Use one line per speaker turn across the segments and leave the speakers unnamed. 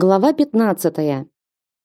Глава 15.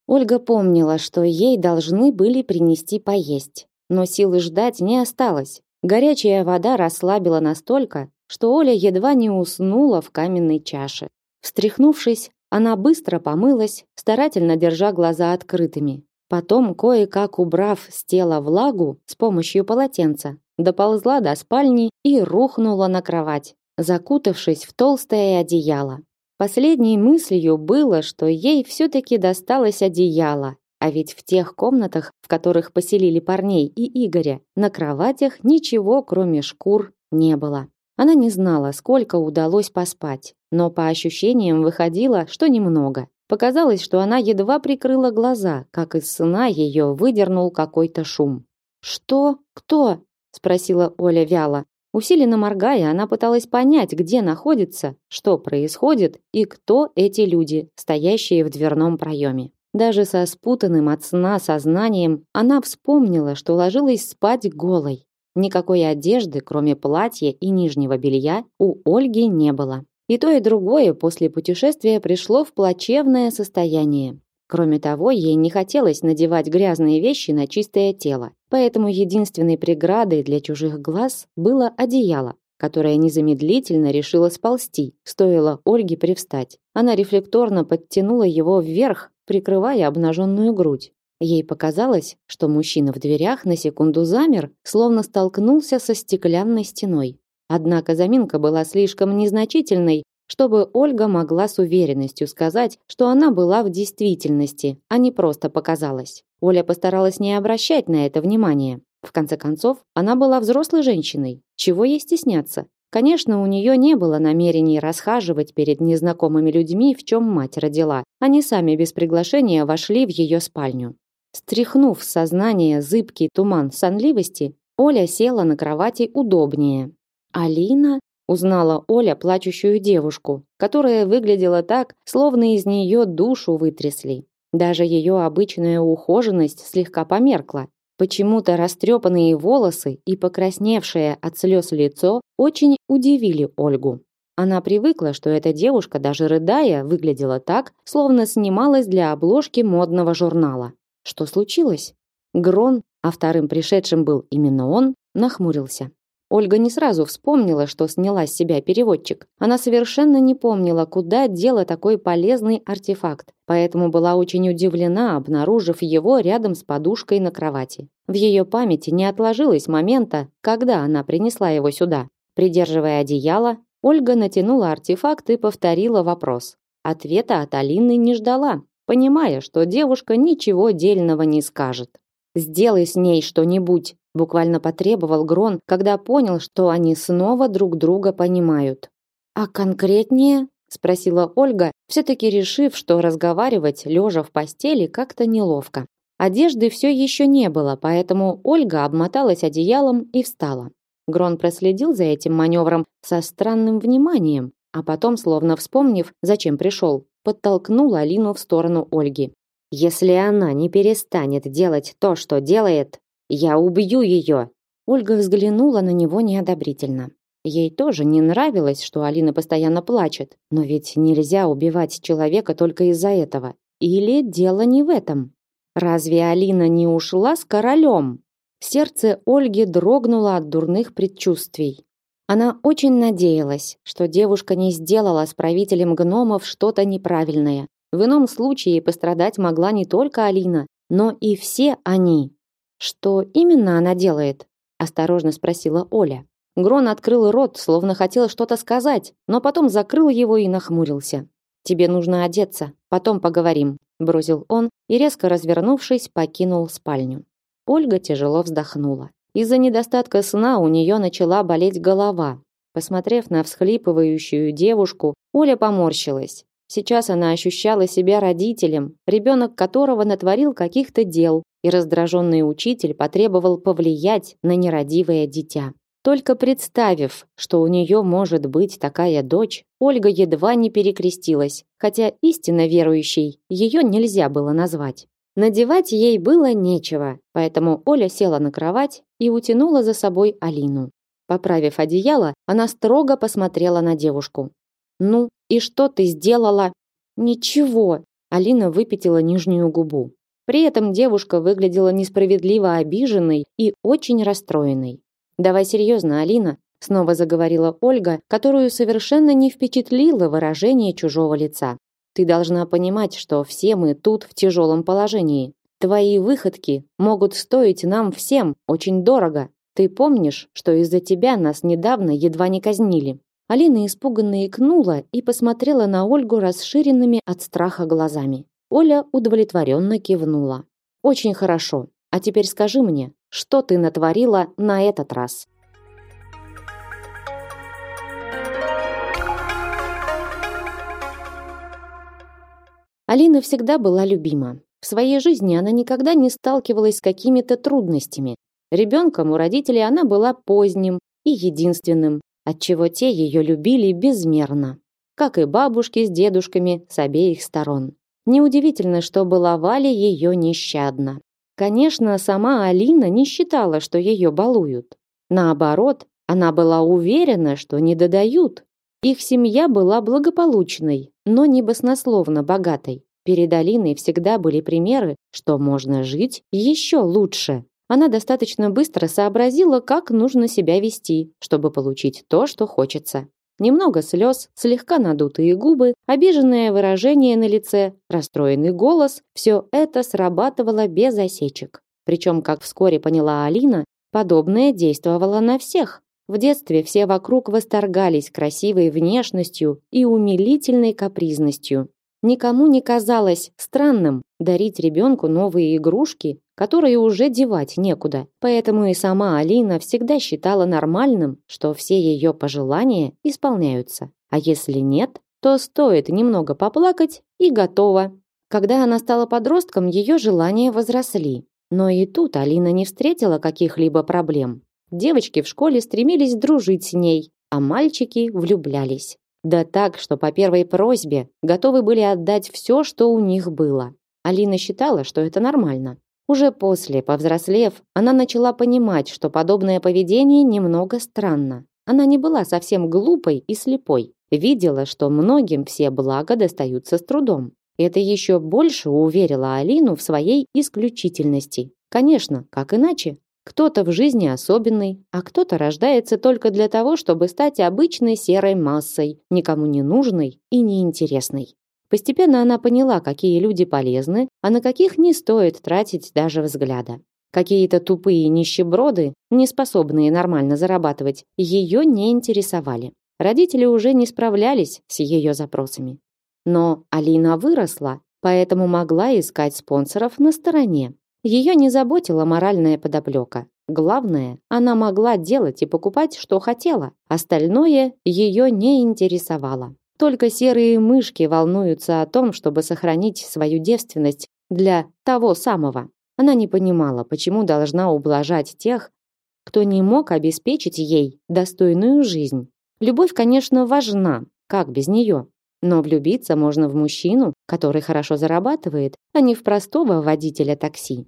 Ольга помнила, что ей должны были принести поесть, но силы ждать не осталось. Горячая вода расслабила настолько, что Оля едва не уснула в каменной чаше. Встряхнувшись, она быстро помылась, старательно держа глаза открытыми. Потом, кое-как убрав с тела влагу с помощью полотенца, доползла до спальни и рухнула на кровать, закутавшись в толстое одеяло. Последней мыслью было, что ей все-таки досталось одеяло, а ведь в тех комнатах, в которых поселили парней и Игоря, на кроватях ничего, кроме шкур, не было. Она не знала, сколько удалось поспать, но по ощущениям выходило, что немного. Показалось, что она едва прикрыла глаза, как из сна ее выдернул какой-то шум. «Что? Кто?» – спросила Оля вяло. Усиленно моргая, она пыталась понять, где находится, что происходит и кто эти люди, стоящие в дверном проеме. Даже со спутанным от сна сознанием она вспомнила, что ложилась спать голой. Никакой одежды, кроме платья и нижнего белья, у Ольги не было. И то, и другое после путешествия пришло в плачевное состояние. Кроме того, ей не хотелось надевать грязные вещи на чистое тело. Поэтому единственной преградой для чужих глаз было одеяло, которое незамедлительно решило сползти, стоило Ольге привстать. Она рефлекторно подтянула его вверх, прикрывая обнаженную грудь. Ей показалось, что мужчина в дверях на секунду замер, словно столкнулся со стеклянной стеной. Однако заминка была слишком незначительной, чтобы Ольга могла с уверенностью сказать, что она была в действительности, а не просто показалась. Оля постаралась не обращать на это внимания. В конце концов, она была взрослой женщиной. Чего ей стесняться? Конечно, у нее не было намерений расхаживать перед незнакомыми людьми, в чем мать родила. Они сами без приглашения вошли в ее спальню. Стряхнув с сознания зыбкий туман сонливости, Оля села на кровати удобнее. Алина Узнала Оля плачущую девушку, которая выглядела так, словно из нее душу вытрясли. Даже ее обычная ухоженность слегка померкла. Почему-то растрепанные волосы и покрасневшее от слез лицо очень удивили Ольгу. Она привыкла, что эта девушка, даже рыдая, выглядела так, словно снималась для обложки модного журнала. Что случилось? Грон, а вторым пришедшим был именно он, нахмурился. Ольга не сразу вспомнила, что сняла с себя переводчик. Она совершенно не помнила, куда дела такой полезный артефакт, поэтому была очень удивлена, обнаружив его рядом с подушкой на кровати. В ее памяти не отложилось момента, когда она принесла его сюда. Придерживая одеяло, Ольга натянула артефакт и повторила вопрос. Ответа от Алины не ждала, понимая, что девушка ничего дельного не скажет. «Сделай с ней что-нибудь», буквально потребовал Грон, когда понял, что они снова друг друга понимают. А конкретнее, спросила Ольга, все таки решив, что разговаривать лежа в постели как-то неловко. Одежды все еще не было, поэтому Ольга обмоталась одеялом и встала. Грон проследил за этим маневром со странным вниманием, а потом, словно вспомнив, зачем пришел, подтолкнул Алину в сторону Ольги. Если она не перестанет делать то, что делает, я убью ее!» Ольга взглянула на него неодобрительно. Ей тоже не нравилось, что Алина постоянно плачет, но ведь нельзя убивать человека только из-за этого. Или дело не в этом? Разве Алина не ушла с королем? Сердце Ольги дрогнуло от дурных предчувствий. Она очень надеялась, что девушка не сделала с правителем гномов что-то неправильное. В ином случае пострадать могла не только Алина, но и все они. Что именно она делает? осторожно спросила Оля. Грон открыл рот, словно хотел что-то сказать, но потом закрыл его и нахмурился. Тебе нужно одеться, потом поговорим, бросил он и резко развернувшись, покинул спальню. Ольга тяжело вздохнула. Из-за недостатка сна у нее начала болеть голова. Посмотрев на всхлипывающую девушку, Оля поморщилась. Сейчас она ощущала себя родителем, ребенок которого натворил каких-то дел, и раздраженный учитель потребовал повлиять на нерадивое дитя. Только представив, что у нее может быть такая дочь, Ольга едва не перекрестилась, хотя истинно верующей ее нельзя было назвать. Надевать ей было нечего, поэтому Оля села на кровать и утянула за собой Алину. Поправив одеяло, она строго посмотрела на девушку. «Ну, и что ты сделала?» Ничего. Алина выпятила нижнюю губу. При этом девушка выглядела несправедливо обиженной и очень расстроенной. Давай серьезно, Алина, снова заговорила Ольга, которую совершенно не впечатлило выражение чужого лица. Ты должна понимать, что все мы тут в тяжелом положении. Твои выходки могут стоить нам всем очень дорого. Ты помнишь, что из-за тебя нас недавно едва не казнили? Алина испуганно икнула и посмотрела на Ольгу расширенными от страха глазами. Оля удовлетворенно кивнула. Очень хорошо. А теперь скажи мне, что ты натворила на этот раз? Алина всегда была любима. В своей жизни она никогда не сталкивалась с какими-то трудностями. Ребенком у родителей она была поздним и единственным, отчего те ее любили безмерно, как и бабушки с дедушками с обеих сторон. Неудивительно, что баловали ее нещадно. Конечно, сама Алина не считала, что ее балуют. Наоборот, она была уверена, что не додают. Их семья была благополучной, но не баснословно богатой. Перед Алиной всегда были примеры, что можно жить еще лучше. Она достаточно быстро сообразила, как нужно себя вести, чтобы получить то, что хочется. Немного слез, слегка надутые губы, обиженное выражение на лице, расстроенный голос – все это срабатывало без осечек. Причем, как вскоре поняла Алина, подобное действовало на всех. В детстве все вокруг восторгались красивой внешностью и умилительной капризностью. Никому не казалось странным дарить ребенку новые игрушки, которые уже девать некуда. Поэтому и сама Алина всегда считала нормальным, что все ее пожелания исполняются. А если нет, то стоит немного поплакать и готово. Когда она стала подростком, ее желания возросли. Но и тут Алина не встретила каких-либо проблем. Девочки в школе стремились дружить с ней, а мальчики влюблялись. Да так, что по первой просьбе готовы были отдать все, что у них было. Алина считала, что это нормально. Уже после, повзрослев, она начала понимать, что подобное поведение немного странно. Она не была совсем глупой и слепой. Видела, что многим все блага достаются с трудом. Это еще больше уверило Алину в своей исключительности. Конечно, как иначе? Кто-то в жизни особенный, а кто-то рождается только для того, чтобы стать обычной серой массой, никому не нужной и неинтересной. Постепенно она поняла, какие люди полезны, а на каких не стоит тратить даже взгляда. Какие-то тупые нищеброды, не способные нормально зарабатывать, ее не интересовали. Родители уже не справлялись с ее запросами. Но Алина выросла, поэтому могла искать спонсоров на стороне. Ее не заботила моральная подоплека. Главное, она могла делать и покупать, что хотела. Остальное ее не интересовало. Только серые мышки волнуются о том, чтобы сохранить свою девственность для того самого. Она не понимала, почему должна ублажать тех, кто не мог обеспечить ей достойную жизнь. Любовь, конечно, важна, как без нее. Но влюбиться можно в мужчину, который хорошо зарабатывает, а не в простого водителя такси.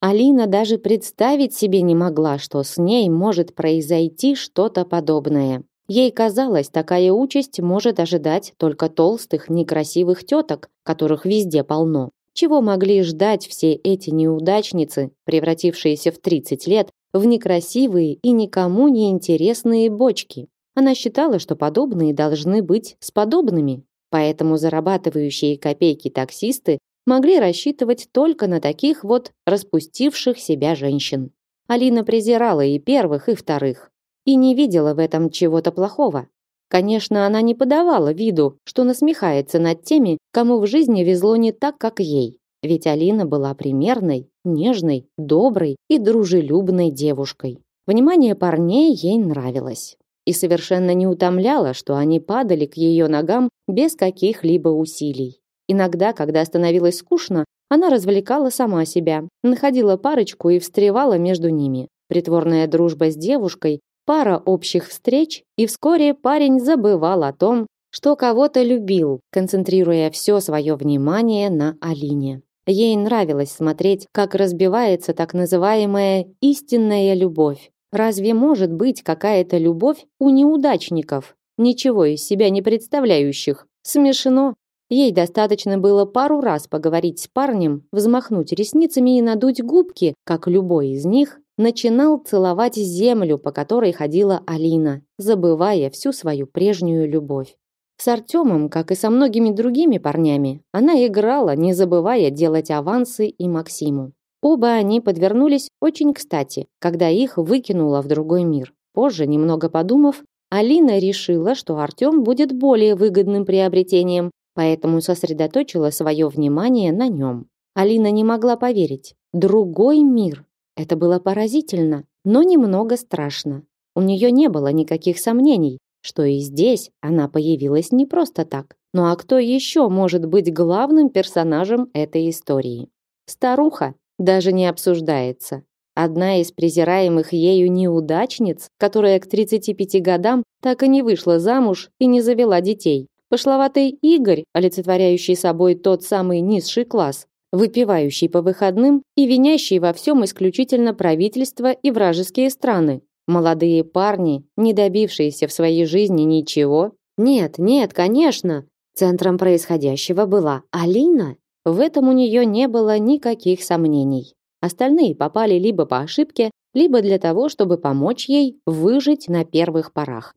Алина даже представить себе не могла, что с ней может произойти что-то подобное. Ей казалось, такая участь может ожидать только толстых, некрасивых теток, которых везде полно. Чего могли ждать все эти неудачницы, превратившиеся в 30 лет в некрасивые и никому не интересные бочки? Она считала, что подобные должны быть с подобными. Поэтому зарабатывающие копейки таксисты могли рассчитывать только на таких вот распустивших себя женщин. Алина презирала и первых, и вторых, и не видела в этом чего-то плохого. Конечно, она не подавала виду, что насмехается над теми, кому в жизни везло не так, как ей. Ведь Алина была примерной, нежной, доброй и дружелюбной девушкой. Внимание парней ей нравилось. И совершенно не утомляло, что они падали к ее ногам без каких-либо усилий. Иногда, когда становилось скучно, она развлекала сама себя, находила парочку и встревала между ними. Притворная дружба с девушкой, пара общих встреч, и вскоре парень забывал о том, что кого-то любил, концентрируя все свое внимание на Алине. Ей нравилось смотреть, как разбивается так называемая истинная любовь. Разве может быть какая-то любовь у неудачников, ничего из себя не представляющих? Смешно. Ей достаточно было пару раз поговорить с парнем, взмахнуть ресницами и надуть губки, как любой из них начинал целовать землю, по которой ходила Алина, забывая всю свою прежнюю любовь. С Артемом, как и со многими другими парнями, она играла, не забывая делать авансы и Максиму. Оба они подвернулись очень кстати, когда их выкинуло в другой мир. Позже, немного подумав, Алина решила, что Артем будет более выгодным приобретением, поэтому сосредоточила свое внимание на нем. Алина не могла поверить. Другой мир. Это было поразительно, но немного страшно. У нее не было никаких сомнений, что и здесь она появилась не просто так. Ну а кто еще может быть главным персонажем этой истории? Старуха даже не обсуждается. Одна из презираемых ею неудачниц, которая к 35 годам так и не вышла замуж и не завела детей. Пошловатый Игорь, олицетворяющий собой тот самый низший класс, выпивающий по выходным и винящий во всем исключительно правительство и вражеские страны. Молодые парни, не добившиеся в своей жизни ничего. Нет, нет, конечно. Центром происходящего была Алина. В этом у нее не было никаких сомнений. Остальные попали либо по ошибке, либо для того, чтобы помочь ей выжить на первых порах.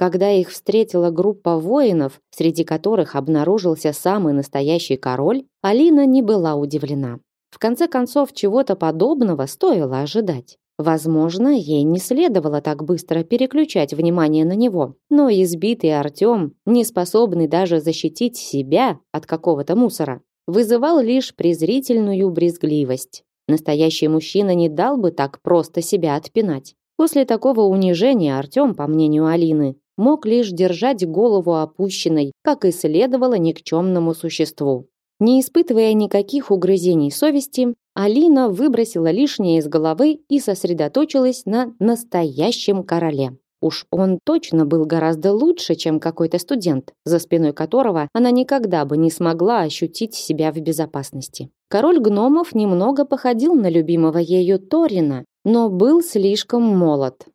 Когда их встретила группа воинов, среди которых обнаружился самый настоящий король, Алина не была удивлена. В конце концов, чего-то подобного стоило ожидать. Возможно, ей не следовало так быстро переключать внимание на него, но избитый Артем, не способный даже защитить себя от какого-то мусора, вызывал лишь презрительную брезгливость. Настоящий мужчина не дал бы так просто себя отпинать. После такого унижения Артем, по мнению Алины, мог лишь держать голову опущенной, как и следовало никчемному существу. Не испытывая никаких угрызений совести, Алина выбросила лишнее из головы и сосредоточилась на настоящем короле. Уж он точно был гораздо лучше, чем какой-то студент, за спиной которого она никогда бы не смогла ощутить себя в безопасности. Король гномов немного походил на любимого ею Торина, но был слишком молод.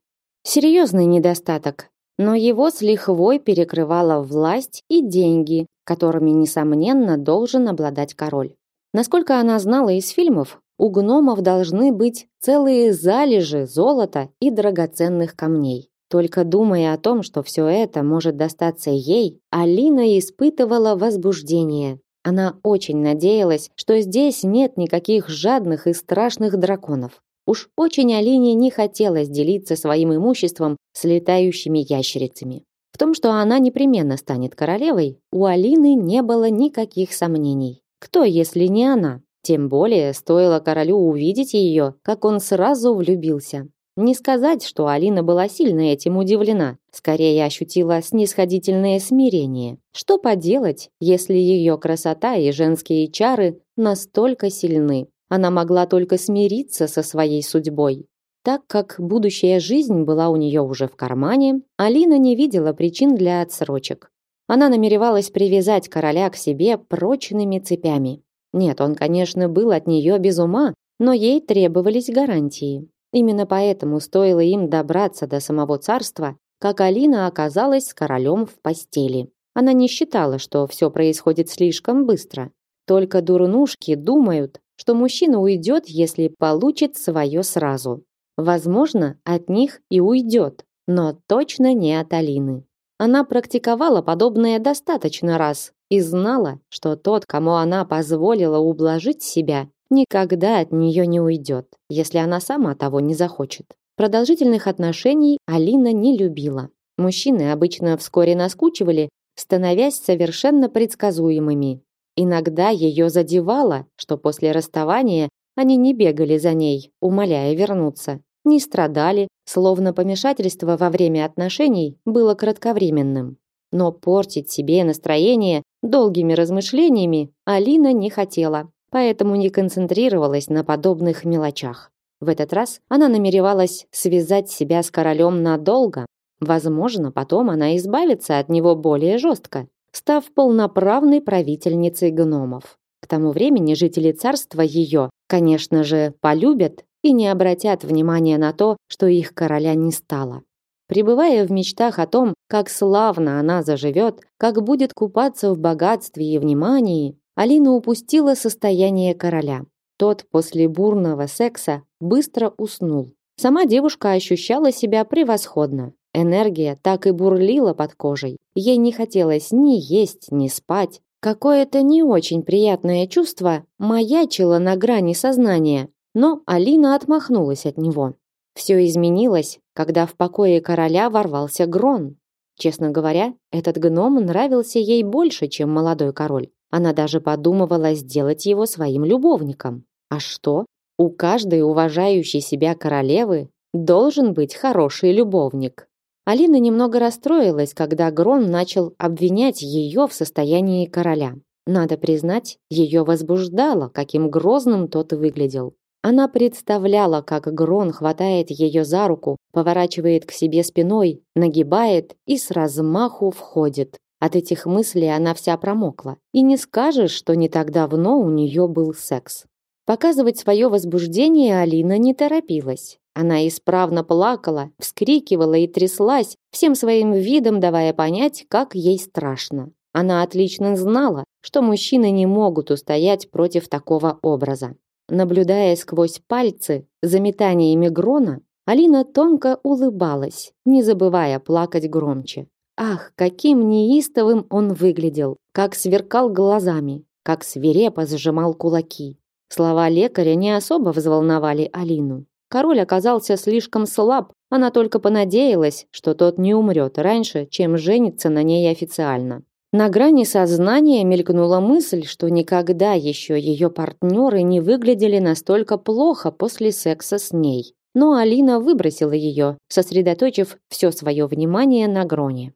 Серьезный недостаток, но его с лихвой перекрывала власть и деньги, которыми, несомненно, должен обладать король. Насколько она знала из фильмов, у гномов должны быть целые залежи золота и драгоценных камней. Только думая о том, что все это может достаться ей, Алина испытывала возбуждение. Она очень надеялась, что здесь нет никаких жадных и страшных драконов. Уж очень Алине не хотелось делиться своим имуществом с летающими ящерицами. В том, что она непременно станет королевой, у Алины не было никаких сомнений. Кто, если не она? Тем более, стоило королю увидеть ее, как он сразу влюбился. Не сказать, что Алина была сильно этим удивлена, скорее ощутила снисходительное смирение. Что поделать, если ее красота и женские чары настолько сильны? Она могла только смириться со своей судьбой. Так как будущая жизнь была у нее уже в кармане, Алина не видела причин для отсрочек. Она намеревалась привязать короля к себе прочными цепями. Нет, он, конечно, был от нее без ума, но ей требовались гарантии. Именно поэтому стоило им добраться до самого царства, как Алина оказалась с королем в постели. Она не считала, что все происходит слишком быстро. Только дурнушки думают, что мужчина уйдет, если получит свое сразу. Возможно, от них и уйдет, но точно не от Алины. Она практиковала подобное достаточно раз и знала, что тот, кому она позволила ублажить себя, никогда от нее не уйдет, если она сама того не захочет. Продолжительных отношений Алина не любила. Мужчины обычно вскоре наскучивали, становясь совершенно предсказуемыми. Иногда ее задевало, что после расставания они не бегали за ней, умоляя вернуться, не страдали, словно помешательство во время отношений было кратковременным. Но портить себе настроение долгими размышлениями Алина не хотела поэтому не концентрировалась на подобных мелочах. В этот раз она намеревалась связать себя с королем надолго. Возможно, потом она избавится от него более жестко, став полноправной правительницей гномов. К тому времени жители царства ее, конечно же, полюбят и не обратят внимания на то, что их короля не стало. Пребывая в мечтах о том, как славно она заживет, как будет купаться в богатстве и внимании, Алина упустила состояние короля. Тот после бурного секса быстро уснул. Сама девушка ощущала себя превосходно. Энергия так и бурлила под кожей. Ей не хотелось ни есть, ни спать. Какое-то не очень приятное чувство маячило на грани сознания, но Алина отмахнулась от него. Все изменилось, когда в покое короля ворвался Грон. Честно говоря, этот гном нравился ей больше, чем молодой король. Она даже подумывала сделать его своим любовником. А что? У каждой уважающей себя королевы должен быть хороший любовник. Алина немного расстроилась, когда Грон начал обвинять ее в состоянии короля. Надо признать, ее возбуждало, каким грозным тот выглядел. Она представляла, как Грон хватает ее за руку, поворачивает к себе спиной, нагибает и с размаху входит. От этих мыслей она вся промокла. И не скажешь, что не так давно у нее был секс. Показывать свое возбуждение Алина не торопилась. Она исправно плакала, вскрикивала и тряслась, всем своим видом давая понять, как ей страшно. Она отлично знала, что мужчины не могут устоять против такого образа. Наблюдая сквозь пальцы за метаниями Грона, Алина тонко улыбалась, не забывая плакать громче. Ах, каким неистовым он выглядел, как сверкал глазами, как свирепо сжимал кулаки. Слова лекаря не особо взволновали Алину. Король оказался слишком слаб, она только понадеялась, что тот не умрет раньше, чем женится на ней официально. На грани сознания мелькнула мысль, что никогда еще ее партнеры не выглядели настолько плохо после секса с ней. Но Алина выбросила ее, сосредоточив все свое внимание на Гроне.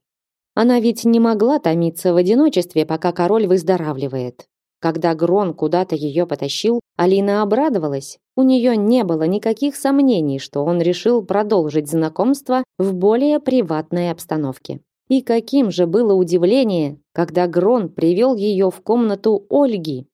Она ведь не могла томиться в одиночестве, пока король выздоравливает. Когда Грон куда-то ее потащил, Алина обрадовалась. У нее не было никаких сомнений, что он решил продолжить знакомство в более приватной обстановке. И каким же было удивление, когда Грон привел ее в комнату Ольги.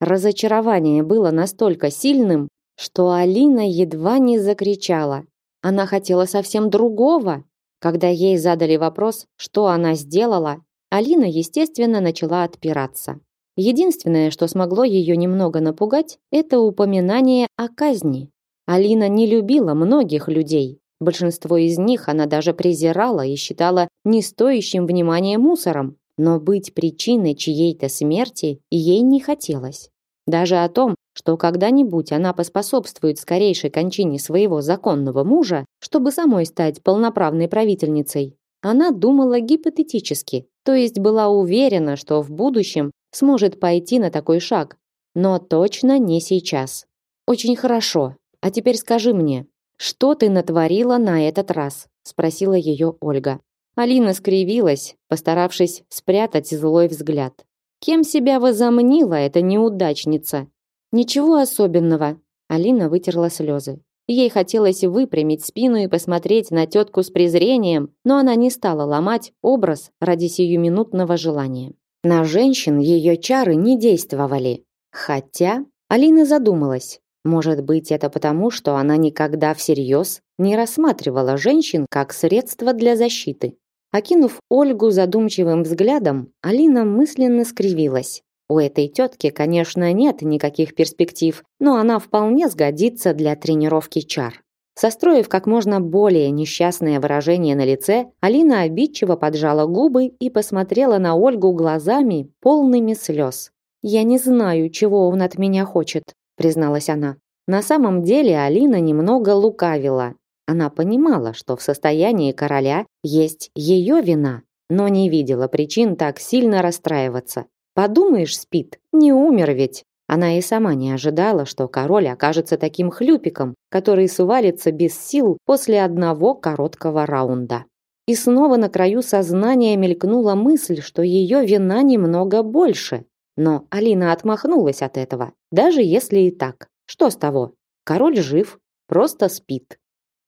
Разочарование было настолько сильным, что Алина едва не закричала. Она хотела совсем другого. Когда ей задали вопрос, что она сделала, Алина, естественно, начала отпираться. Единственное, что смогло ее немного напугать, это упоминание о казни. Алина не любила многих людей, Большинство из них она даже презирала и считала не стоящим внимания мусором, но быть причиной чьей-то смерти ей не хотелось. Даже о том, что когда-нибудь она поспособствует скорейшей кончине своего законного мужа, чтобы самой стать полноправной правительницей, она думала гипотетически, то есть была уверена, что в будущем сможет пойти на такой шаг, но точно не сейчас. Очень хорошо. А теперь скажи мне, что ты натворила на этот раз? спросила ее Ольга. Алина скривилась, постаравшись спрятать злой взгляд. Кем себя возомнила эта неудачница? Ничего особенного. Алина вытерла слезы. Ей хотелось выпрямить спину и посмотреть на тетку с презрением, но она не стала ломать образ ради сиюминутного желания. На женщин ее чары не действовали. Хотя Алина задумалась. Может быть, это потому, что она никогда всерьез не рассматривала женщин как средство для защиты. Окинув Ольгу задумчивым взглядом, Алина мысленно скривилась. У этой тетки, конечно, нет никаких перспектив, но она вполне сгодится для тренировки чар. Состроив как можно более несчастное выражение на лице, Алина обидчиво поджала губы и посмотрела на Ольгу глазами, полными слез. «Я не знаю, чего он от меня хочет», призналась она. На самом деле Алина немного лукавила. Она понимала, что в состоянии короля есть ее вина, но не видела причин так сильно расстраиваться. Подумаешь, спит, не умер ведь. Она и сама не ожидала, что король окажется таким хлюпиком, который сувалится без сил после одного короткого раунда. И снова на краю сознания мелькнула мысль, что ее вина немного больше. Но Алина отмахнулась от этого, даже если и так. Что с того? Король жив, просто спит.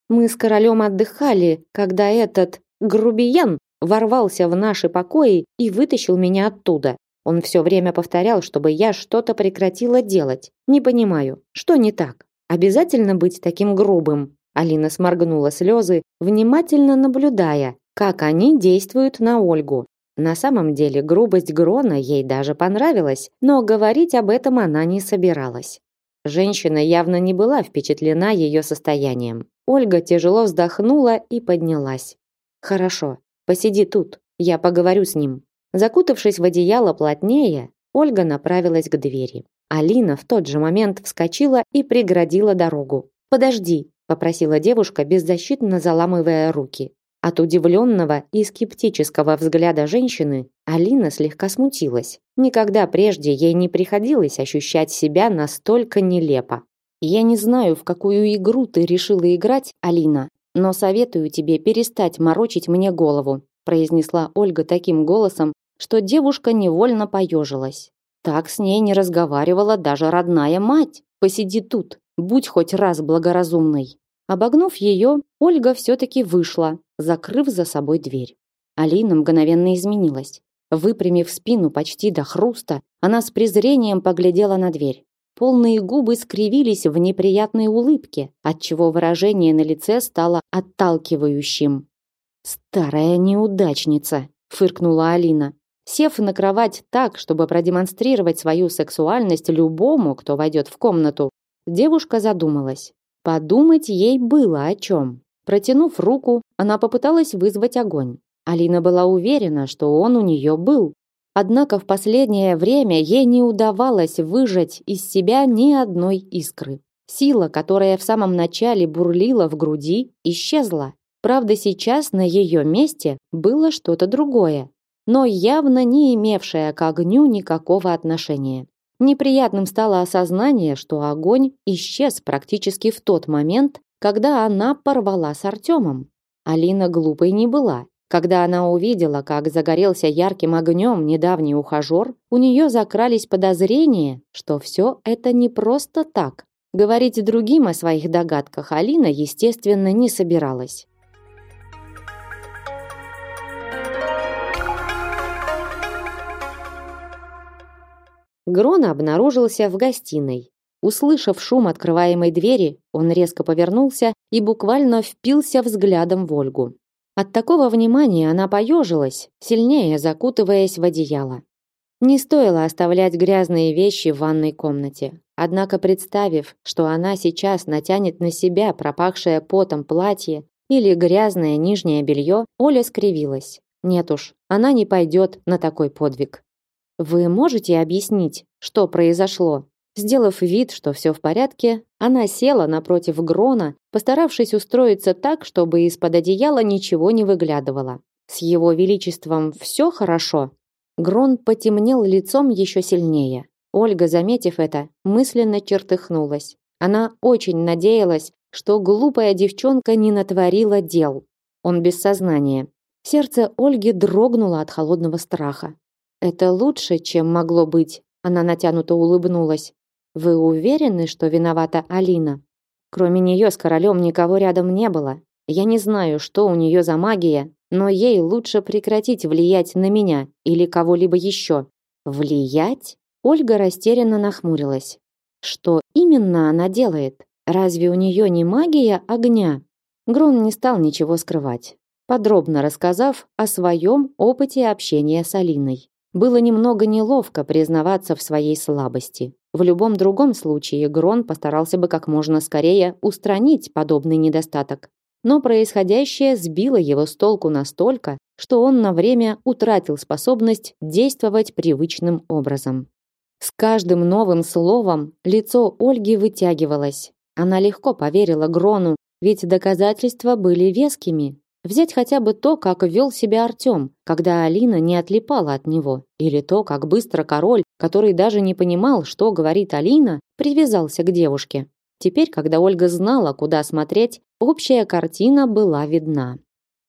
Мы с королем отдыхали, когда этот грубиян ворвался в наши покои и вытащил меня оттуда. Он все время повторял, чтобы я что-то прекратила делать. Не понимаю, что не так? Обязательно быть таким грубым? Алина сморгнула слезы, внимательно наблюдая, как они действуют на Ольгу. На самом деле грубость Грона ей даже понравилась, но говорить об этом она не собиралась. Женщина явно не была впечатлена ее состоянием. Ольга тяжело вздохнула и поднялась. «Хорошо, посиди тут, я поговорю с ним». Закутавшись в одеяло плотнее, Ольга направилась к двери. Алина в тот же момент вскочила и преградила дорогу. «Подожди», – попросила девушка, беззащитно заламывая руки. От удивленного и скептического взгляда женщины Алина слегка смутилась. Никогда прежде ей не приходилось ощущать себя настолько нелепо. «Я не знаю, в какую игру ты решила играть, Алина, но советую тебе перестать морочить мне голову», произнесла Ольга таким голосом, что девушка невольно поежилась. Так с ней не разговаривала даже родная мать. Посиди тут, будь хоть раз благоразумной. Обогнув ее, Ольга все-таки вышла, закрыв за собой дверь. Алина мгновенно изменилась. Выпрямив спину почти до хруста, она с презрением поглядела на дверь. Полные губы скривились в неприятной улыбке, отчего выражение на лице стало отталкивающим. «Старая неудачница», — фыркнула Алина. Сев на кровать так, чтобы продемонстрировать свою сексуальность любому, кто войдет в комнату, девушка задумалась. Подумать ей было о чем. Протянув руку, она попыталась вызвать огонь. Алина была уверена, что он у нее был. Однако в последнее время ей не удавалось выжать из себя ни одной искры. Сила, которая в самом начале бурлила в груди, исчезла. Правда, сейчас на ее месте было что-то другое, но явно не имевшая к огню никакого отношения. Неприятным стало осознание, что огонь исчез практически в тот момент, когда она порвала с Артемом. Алина глупой не была. Когда она увидела, как загорелся ярким огнем недавний ухажер, у нее закрались подозрения, что все это не просто так. Говорить другим о своих догадках Алина, естественно, не собиралась. Грон обнаружился в гостиной. Услышав шум открываемой двери, он резко повернулся и буквально впился взглядом в Ольгу. От такого внимания она поежилась, сильнее закутываясь в одеяло. Не стоило оставлять грязные вещи в ванной комнате. Однако, представив, что она сейчас натянет на себя пропахшее потом платье или грязное нижнее белье, Оля скривилась. Нет уж, она не пойдет на такой подвиг. Вы можете объяснить, что произошло? Сделав вид, что все в порядке, она села напротив Грона, постаравшись устроиться так, чтобы из-под одеяла ничего не выглядывало. С его величеством все хорошо. Грон потемнел лицом еще сильнее. Ольга, заметив это, мысленно чертыхнулась. Она очень надеялась, что глупая девчонка не натворила дел. Он без сознания. Сердце Ольги дрогнуло от холодного страха. Это лучше, чем могло быть. Она натянуто улыбнулась. Вы уверены, что виновата Алина? Кроме нее с королем никого рядом не было. Я не знаю, что у нее за магия, но ей лучше прекратить влиять на меня или кого-либо еще. Влиять? Ольга растерянно нахмурилась. Что именно она делает? Разве у нее не магия огня? Грон не стал ничего скрывать, подробно рассказав о своем опыте общения с Алиной. Было немного неловко признаваться в своей слабости. В любом другом случае Грон постарался бы как можно скорее устранить подобный недостаток. Но происходящее сбило его с толку настолько, что он на время утратил способность действовать привычным образом. С каждым новым словом лицо Ольги вытягивалось. Она легко поверила Грону, ведь доказательства были вескими. Взять хотя бы то, как вел себя Артем, когда Алина не отлипала от него, или то, как быстро король, который даже не понимал, что говорит Алина, привязался к девушке. Теперь, когда Ольга знала, куда смотреть, общая картина была видна.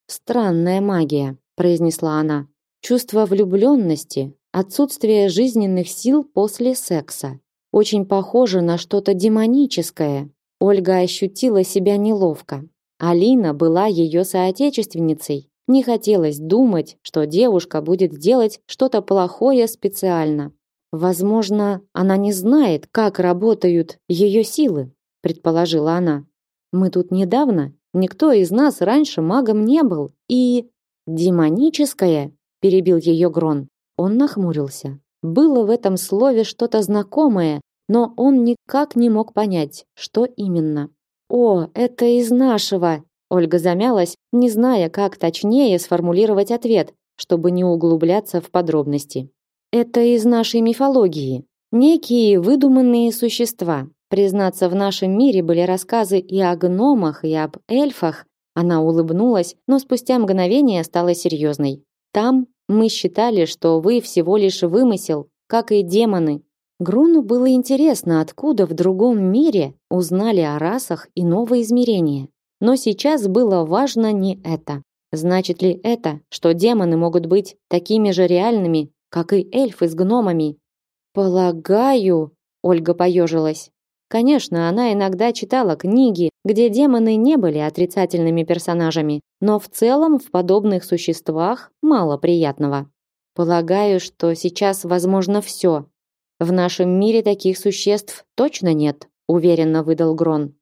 «Странная магия», – произнесла она. «Чувство влюбленности, отсутствие жизненных сил после секса. Очень похоже на что-то демоническое». Ольга ощутила себя неловко. Алина была ее соотечественницей. Не хотелось думать, что девушка будет делать что-то плохое специально. Возможно, она не знает, как работают ее силы, предположила она. Мы тут недавно, никто из нас раньше магом не был. И демоническое, перебил ее Грон. Он нахмурился. Было в этом слове что-то знакомое, но он никак не мог понять, что именно. О, это из нашего. Ольга замялась, не зная, как точнее сформулировать ответ, чтобы не углубляться в подробности. Это из нашей мифологии. Некие выдуманные существа. Признаться, в нашем мире были рассказы и о гномах, и об эльфах. Она улыбнулась, но спустя мгновение стала серьезной. Там мы считали, что вы всего лишь вымысел, как и демоны. Груну было интересно, откуда в другом мире узнали о расах и новые измерения. Но сейчас было важно не это. Значит ли это, что демоны могут быть такими же реальными, как и эльфы с гномами? Полагаю, Ольга поежилась. Конечно, она иногда читала книги, где демоны не были отрицательными персонажами, но в целом в подобных существах мало приятного. Полагаю, что сейчас возможно все. В нашем мире таких существ точно нет, уверенно выдал Грон.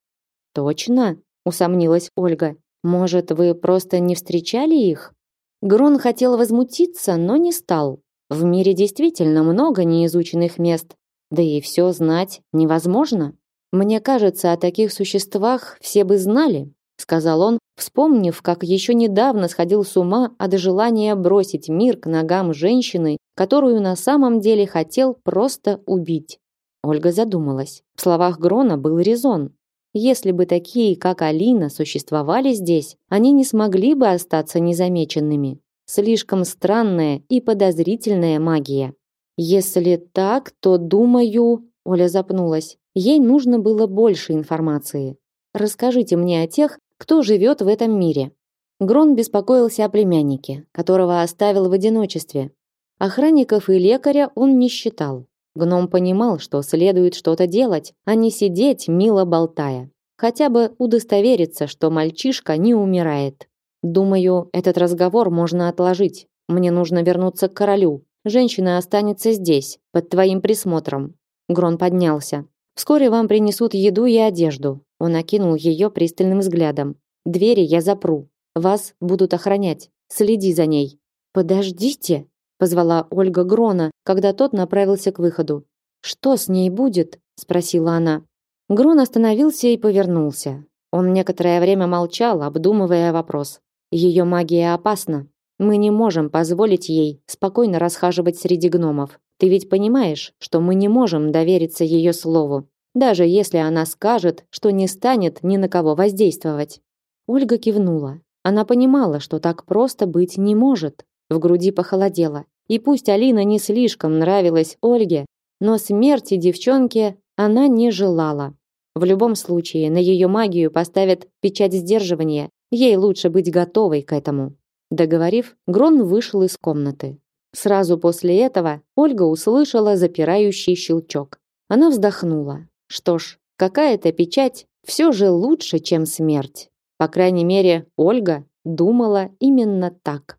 Точно? усомнилась Ольга. Может, вы просто не встречали их? Грон хотел возмутиться, но не стал. В мире действительно много неизученных мест, да и все знать невозможно. Мне кажется, о таких существах все бы знали, сказал он, вспомнив, как еще недавно сходил с ума от желания бросить мир к ногам женщины, которую на самом деле хотел просто убить. Ольга задумалась. В словах Грона был резон. Если бы такие, как Алина, существовали здесь, они не смогли бы остаться незамеченными. Слишком странная и подозрительная магия. Если так, то, думаю, Оля запнулась. Ей нужно было больше информации. Расскажите мне о тех, кто живет в этом мире. Грон беспокоился о племяннике, которого оставил в одиночестве. Охранников и лекаря он не считал. Гном понимал, что следует что-то делать, а не сидеть, мило болтая. Хотя бы удостовериться, что мальчишка не умирает. Думаю, этот разговор можно отложить. Мне нужно вернуться к королю. Женщина останется здесь, под твоим присмотром. Грон поднялся. Вскоре вам принесут еду и одежду. Он окинул ее пристальным взглядом. Двери я запру. Вас будут охранять. Следи за ней. Подождите, позвала Ольга Грона, когда тот направился к выходу. Что с ней будет? спросила она. Грон остановился и повернулся. Он некоторое время молчал, обдумывая вопрос. Ее магия опасна. Мы не можем позволить ей спокойно расхаживать среди гномов. Ты ведь понимаешь, что мы не можем довериться ее слову, даже если она скажет, что не станет ни на кого воздействовать. Ольга кивнула. Она понимала, что так просто быть не может. В груди похолодело. И пусть Алина не слишком нравилась Ольге, но смерти девчонки она не желала. В любом случае, на ее магию поставят печать сдерживания. Ей лучше быть готовой к этому. Договорив, Грон вышел из комнаты. Сразу после этого Ольга услышала запирающий щелчок. Она вздохнула. Что ж, какая-то печать все же лучше, чем смерть. По крайней мере, Ольга думала именно так.